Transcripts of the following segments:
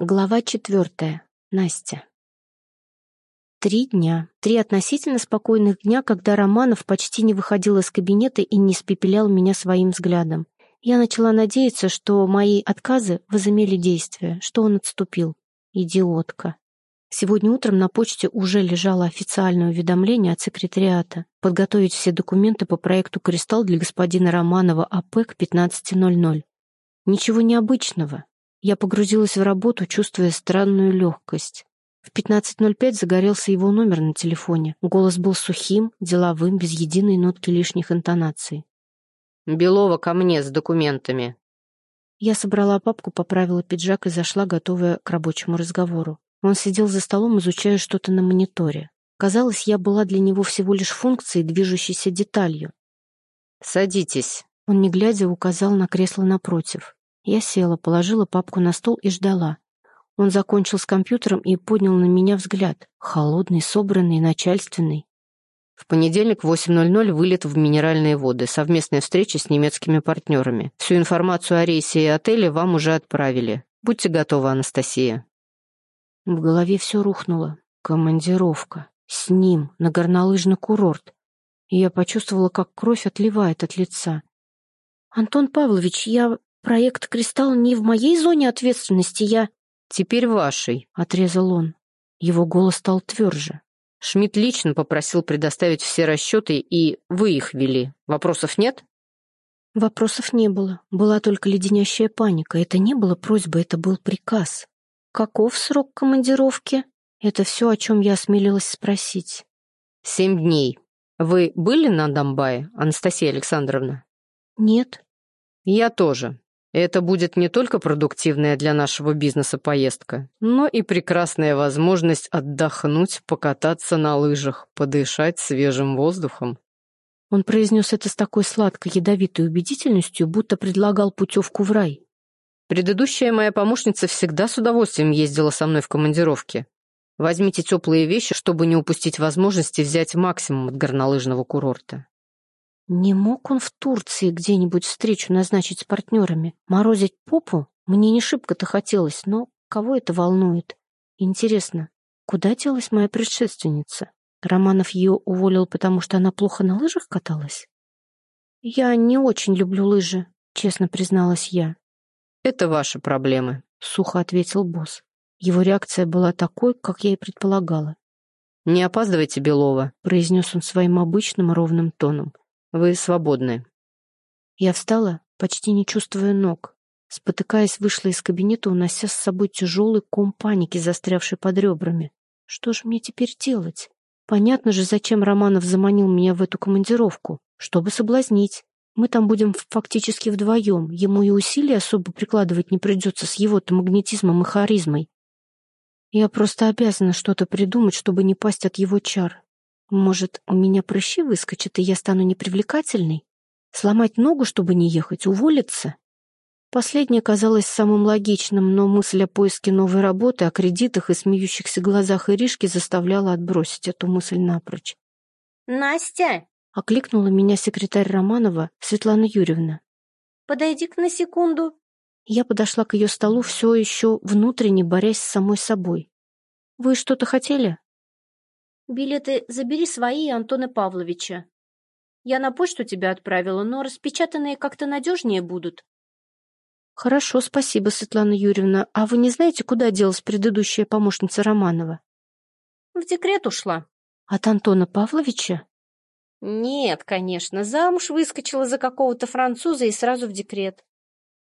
Глава четвертая. Настя. Три дня. Три относительно спокойных дня, когда Романов почти не выходил из кабинета и не испепелял меня своим взглядом. Я начала надеяться, что мои отказы возымели действие, что он отступил. Идиотка. Сегодня утром на почте уже лежало официальное уведомление от секретариата подготовить все документы по проекту «Кристалл» для господина Романова АП к 15.00. Ничего необычного. Я погрузилась в работу, чувствуя странную легкость. В 15.05 загорелся его номер на телефоне. Голос был сухим, деловым, без единой нотки лишних интонаций. «Белова ко мне с документами». Я собрала папку, поправила пиджак и зашла, готовая к рабочему разговору. Он сидел за столом, изучая что-то на мониторе. Казалось, я была для него всего лишь функцией, движущейся деталью. «Садитесь». Он, не глядя, указал на кресло напротив. Я села, положила папку на стол и ждала. Он закончил с компьютером и поднял на меня взгляд. Холодный, собранный, начальственный. В понедельник в 8.00 вылет в Минеральные воды, совместная встреча с немецкими партнерами. Всю информацию о рейсе и отеле вам уже отправили. Будьте готовы, Анастасия. В голове все рухнуло. Командировка. С ним, на горнолыжный курорт. И я почувствовала, как кровь отливает от лица. «Антон Павлович, я Проект «Кристалл» не в моей зоне ответственности, я...» «Теперь вашей», — отрезал он. Его голос стал тверже. Шмидт лично попросил предоставить все расчеты, и вы их вели. Вопросов нет? Вопросов не было. Была только леденящая паника. Это не было просьбой, это был приказ. Каков срок командировки? Это все, о чем я осмелилась спросить. Семь дней. Вы были на Донбайе, Анастасия Александровна? Нет. Я тоже. Это будет не только продуктивная для нашего бизнеса поездка, но и прекрасная возможность отдохнуть, покататься на лыжах, подышать свежим воздухом. Он произнес это с такой сладкой, ядовитой убедительностью, будто предлагал путевку в рай. Предыдущая моя помощница всегда с удовольствием ездила со мной в командировки. Возьмите теплые вещи, чтобы не упустить возможности взять максимум от горнолыжного курорта. Не мог он в Турции где-нибудь встречу назначить с партнерами? Морозить попу? Мне не шибко-то хотелось, но кого это волнует? Интересно, куда делась моя предшественница? Романов ее уволил, потому что она плохо на лыжах каталась? Я не очень люблю лыжи, честно призналась я. Это ваши проблемы, сухо ответил босс. Его реакция была такой, как я и предполагала. «Не опаздывайте, Белова», — произнес он своим обычным ровным тоном. Вы свободны». Я встала, почти не чувствуя ног. Спотыкаясь, вышла из кабинета, унося с собой тяжелый ком паники, застрявший под ребрами. Что же мне теперь делать? Понятно же, зачем Романов заманил меня в эту командировку. Чтобы соблазнить. Мы там будем фактически вдвоем. Ему и усилий особо прикладывать не придется с его-то магнетизмом и харизмой. Я просто обязана что-то придумать, чтобы не пасть от его чар. Может, у меня прыщи выскочат, и я стану непривлекательной? Сломать ногу, чтобы не ехать, уволиться? Последнее казалось самым логичным, но мысль о поиске новой работы, о кредитах и смеющихся глазах Иришки заставляла отбросить эту мысль напрочь. «Настя!» — окликнула меня секретарь Романова Светлана Юрьевна. «Подойди-ка на секунду». Я подошла к ее столу, все еще внутренне борясь с самой собой. «Вы что-то хотели?» Билеты забери свои Антона Павловича. Я на почту тебя отправила, но распечатанные как-то надежнее будут. Хорошо, спасибо, Светлана Юрьевна. А вы не знаете, куда делась предыдущая помощница Романова? В декрет ушла. От Антона Павловича? Нет, конечно. Замуж выскочила за какого-то француза и сразу в декрет.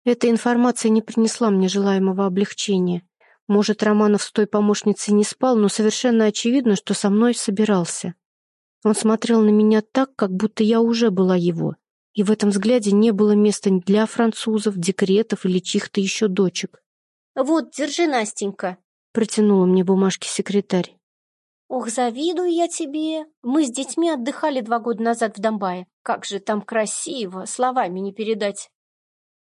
Эта информация не принесла мне желаемого облегчения. Может, Романов с той помощницей не спал, но совершенно очевидно, что со мной собирался. Он смотрел на меня так, как будто я уже была его, и в этом взгляде не было места ни для французов, декретов или чьих-то еще дочек. «Вот, держи, Настенька», — протянула мне бумажки секретарь. «Ох, завидую я тебе. Мы с детьми отдыхали два года назад в Донбайе. Как же там красиво, словами не передать».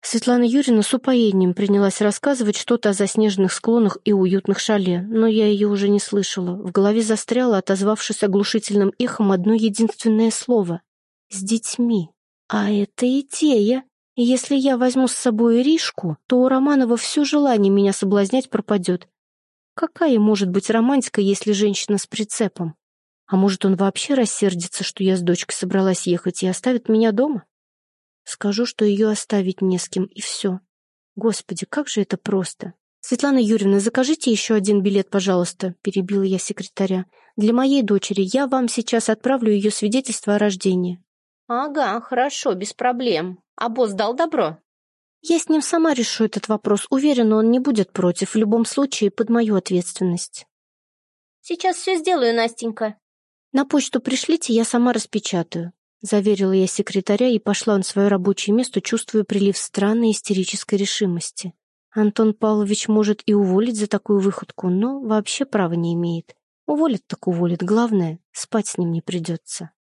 Светлана Юрьевна с упоением принялась рассказывать что-то о заснеженных склонах и уютных шале, но я ее уже не слышала. В голове застряло, отозвавшись оглушительным эхом, одно единственное слово — «с детьми». А это идея. Если я возьму с собой Иришку, то у Романова все желание меня соблазнять пропадет. Какая может быть романтика, если женщина с прицепом? А может, он вообще рассердится, что я с дочкой собралась ехать и оставит меня дома? Скажу, что ее оставить не с кем, и все. Господи, как же это просто. «Светлана Юрьевна, закажите еще один билет, пожалуйста», — перебила я секретаря. «Для моей дочери. Я вам сейчас отправлю ее свидетельство о рождении». «Ага, хорошо, без проблем. А босс дал добро?» «Я с ним сама решу этот вопрос. Уверена, он не будет против. В любом случае, под мою ответственность». «Сейчас все сделаю, Настенька». «На почту пришлите, я сама распечатаю», — заверила я секретаря и пошла на свое рабочее место, чувствуя прилив странной истерической решимости. Антон Павлович может и уволить за такую выходку, но вообще права не имеет. Уволит так уволит, главное, спать с ним не придется.